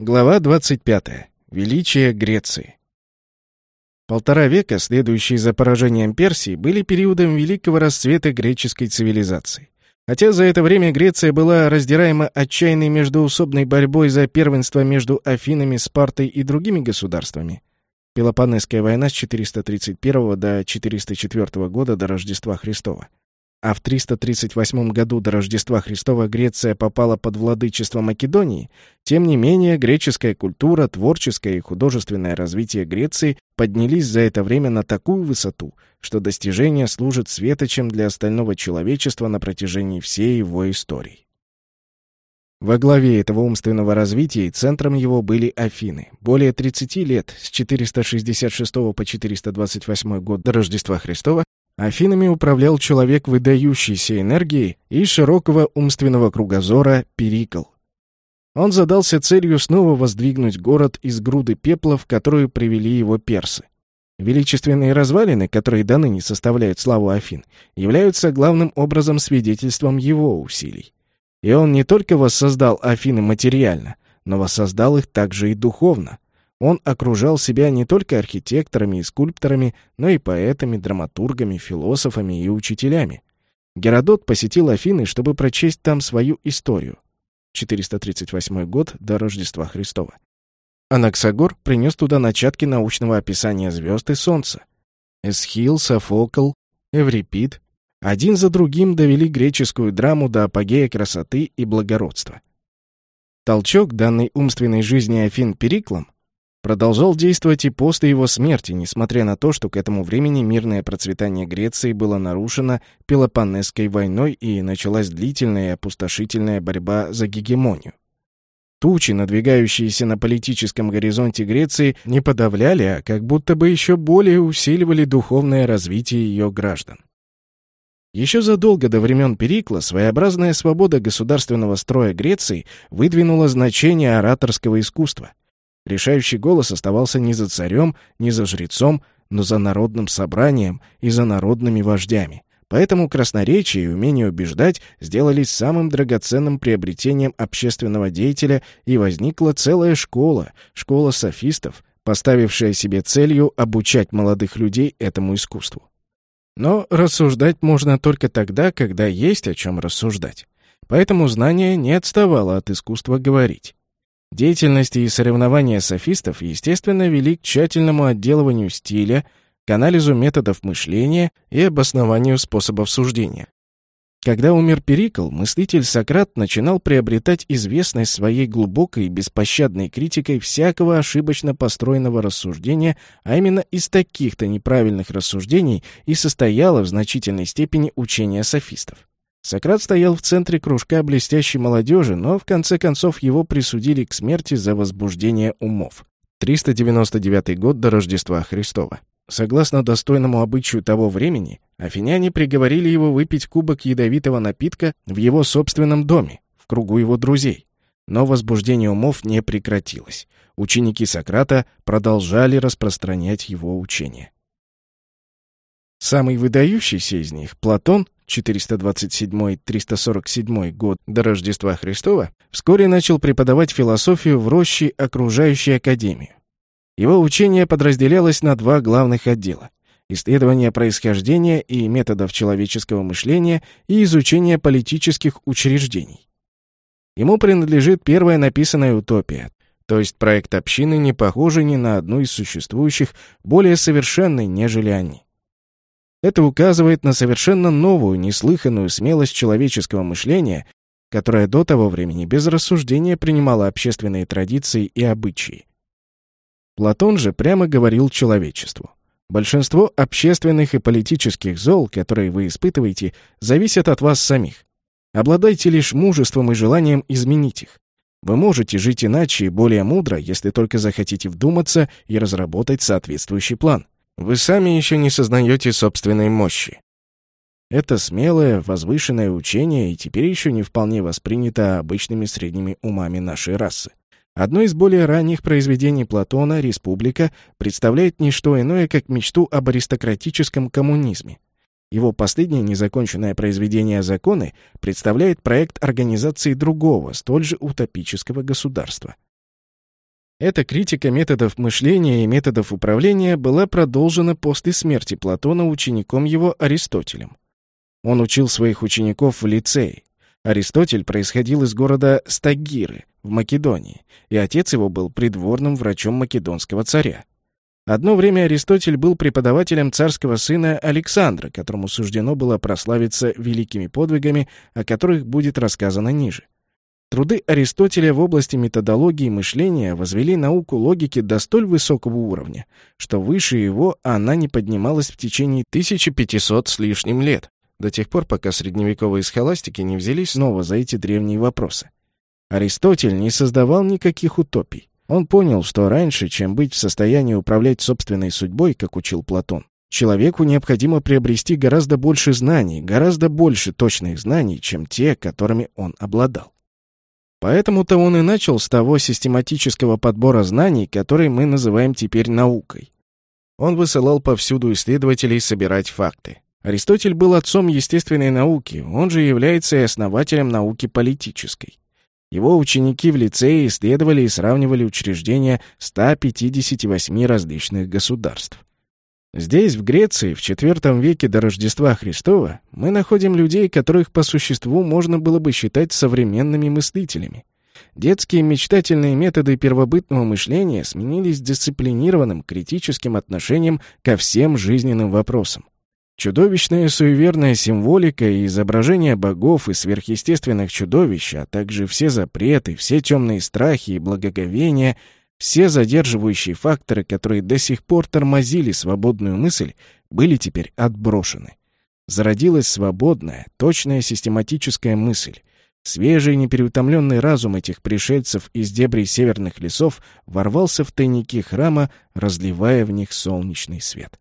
Глава 25. Величие Греции. Полтора века, следующие за поражением Персии, были периодом великого расцвета греческой цивилизации. Хотя за это время Греция была раздираема отчаянной междоусобной борьбой за первенство между Афинами, Спартой и другими государствами. Пелопоннесская война с 431 до 404 года до Рождества Христова а в 338 году до Рождества Христова Греция попала под владычество Македонии, тем не менее греческая культура, творческое и художественное развитие Греции поднялись за это время на такую высоту, что достижение служит светочем для остального человечества на протяжении всей его истории. Во главе этого умственного развития и центром его были Афины. Более 30 лет, с 466 по 428 год до Рождества Христова, Афинами управлял человек выдающейся энергии и широкого умственного кругозора Перикл. Он задался целью снова воздвигнуть город из груды пепла, в которую привели его персы. Величественные развалины, которые до ныне составляют славу Афин, являются главным образом свидетельством его усилий. И он не только воссоздал Афины материально, но воссоздал их также и духовно. Он окружал себя не только архитекторами и скульпторами, но и поэтами, драматургами, философами и учителями. Геродот посетил Афины, чтобы прочесть там свою историю. 438 год до Рождества Христова. Анаксагор принес туда начатки научного описания звезд и Солнца. Эсхил, Софокл, Эврипид один за другим довели греческую драму до апогея красоты и благородства. Толчок данной умственной жизни Афин Периклом продолжал действовать и после его смерти, несмотря на то, что к этому времени мирное процветание Греции было нарушено Пелопоннесской войной и началась длительная и опустошительная борьба за гегемонию. Тучи, надвигающиеся на политическом горизонте Греции, не подавляли, а как будто бы еще более усиливали духовное развитие ее граждан. Еще задолго до времен Перикла своеобразная свобода государственного строя Греции выдвинула значение ораторского искусства — Решающий голос оставался не за царем, не за жрецом, но за народным собранием и за народными вождями. Поэтому красноречие и умение убеждать сделались самым драгоценным приобретением общественного деятеля, и возникла целая школа, школа софистов, поставившая себе целью обучать молодых людей этому искусству. Но рассуждать можно только тогда, когда есть о чем рассуждать. Поэтому знание не отставало от искусства говорить. Деятельности и соревнования софистов, естественно, вели к тщательному отделыванию стиля, к анализу методов мышления и обоснованию способов суждения. Когда умер Перикл, мыслитель Сократ начинал приобретать известность своей глубокой и беспощадной критикой всякого ошибочно построенного рассуждения, а именно из таких-то неправильных рассуждений и состояло в значительной степени учение софистов. Сократ стоял в центре кружка блестящей молодежи, но в конце концов его присудили к смерти за возбуждение умов. 399 год до Рождества Христова. Согласно достойному обычаю того времени, афиняне приговорили его выпить кубок ядовитого напитка в его собственном доме, в кругу его друзей. Но возбуждение умов не прекратилось. Ученики Сократа продолжали распространять его учение. Самый выдающийся из них, Платон, 427-347 год до Рождества Христова, вскоре начал преподавать философию в роще окружающей академию. Его учение подразделялось на два главных отдела – исследование происхождения и методов человеческого мышления и изучение политических учреждений. Ему принадлежит первая написанная утопия, то есть проект общины, не похожий ни на одну из существующих, более совершенной, нежели они. Это указывает на совершенно новую, неслыханную смелость человеческого мышления, которая до того времени без рассуждения принимала общественные традиции и обычаи. Платон же прямо говорил человечеству. Большинство общественных и политических зол, которые вы испытываете, зависят от вас самих. Обладайте лишь мужеством и желанием изменить их. Вы можете жить иначе и более мудро, если только захотите вдуматься и разработать соответствующий план. Вы сами еще не сознаете собственной мощи. Это смелое, возвышенное учение и теперь еще не вполне воспринято обычными средними умами нашей расы. Одно из более ранних произведений Платона, «Республика», представляет не что иное, как мечту об аристократическом коммунизме. Его последнее незаконченное произведение «Законы» представляет проект организации другого, столь же утопического государства. Эта критика методов мышления и методов управления была продолжена после смерти Платона учеником его Аристотелем. Он учил своих учеников в лицее. Аристотель происходил из города Стагиры в Македонии, и отец его был придворным врачом македонского царя. Одно время Аристотель был преподавателем царского сына Александра, которому суждено было прославиться великими подвигами, о которых будет рассказано ниже. Труды Аристотеля в области методологии мышления возвели науку логики до столь высокого уровня, что выше его она не поднималась в течение 1500 с лишним лет, до тех пор, пока средневековые схоластики не взялись снова за эти древние вопросы. Аристотель не создавал никаких утопий. Он понял, что раньше, чем быть в состоянии управлять собственной судьбой, как учил Платон, человеку необходимо приобрести гораздо больше знаний, гораздо больше точных знаний, чем те, которыми он обладал. Поэтому-то он и начал с того систематического подбора знаний, который мы называем теперь наукой. Он высылал повсюду исследователей собирать факты. Аристотель был отцом естественной науки, он же является и основателем науки политической. Его ученики в лицее исследовали и сравнивали учреждения 158 различных государств. Здесь, в Греции, в IV веке до Рождества Христова, мы находим людей, которых по существу можно было бы считать современными мыслителями. Детские мечтательные методы первобытного мышления сменились дисциплинированным критическим отношением ко всем жизненным вопросам. Чудовищная суеверная символика и изображения богов и сверхъестественных чудовищ, а также все запреты, все темные страхи и благоговения — все задерживающие факторы, которые до сих пор тормозили свободную мысль, были теперь отброшены. Зародилась свободная, точная систематическая мысль. Свежий непереутомленный разум этих пришельцев из дебрей северных лесов ворвался в тайники храма, разливая в них солнечный свет.